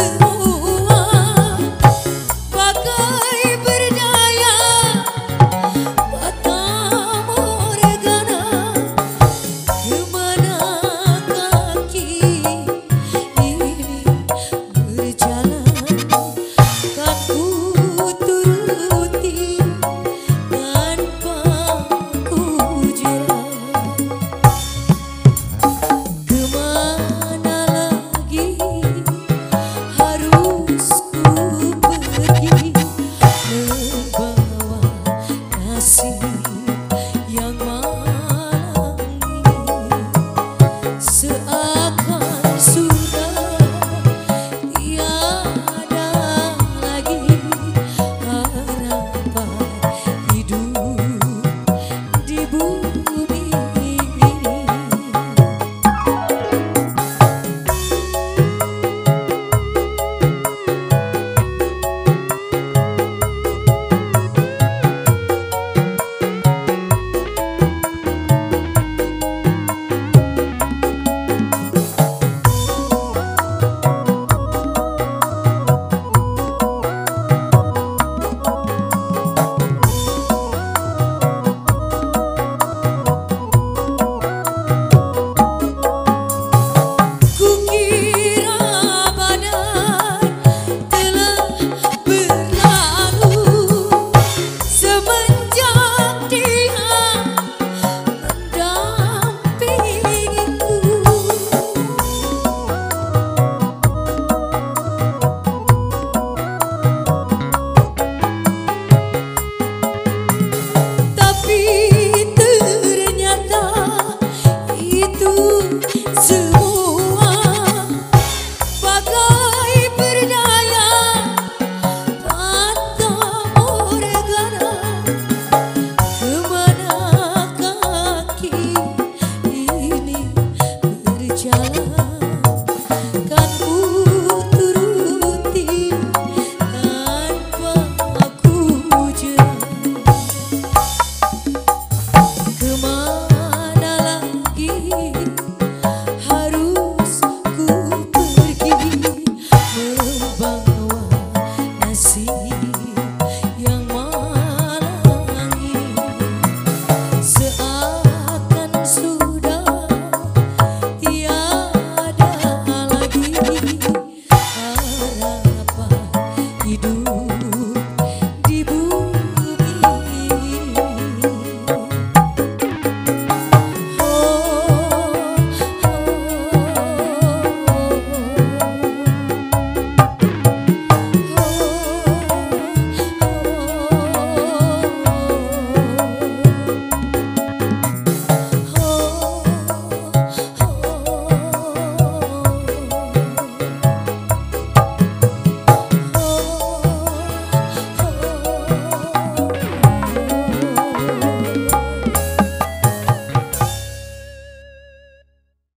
to Thank you.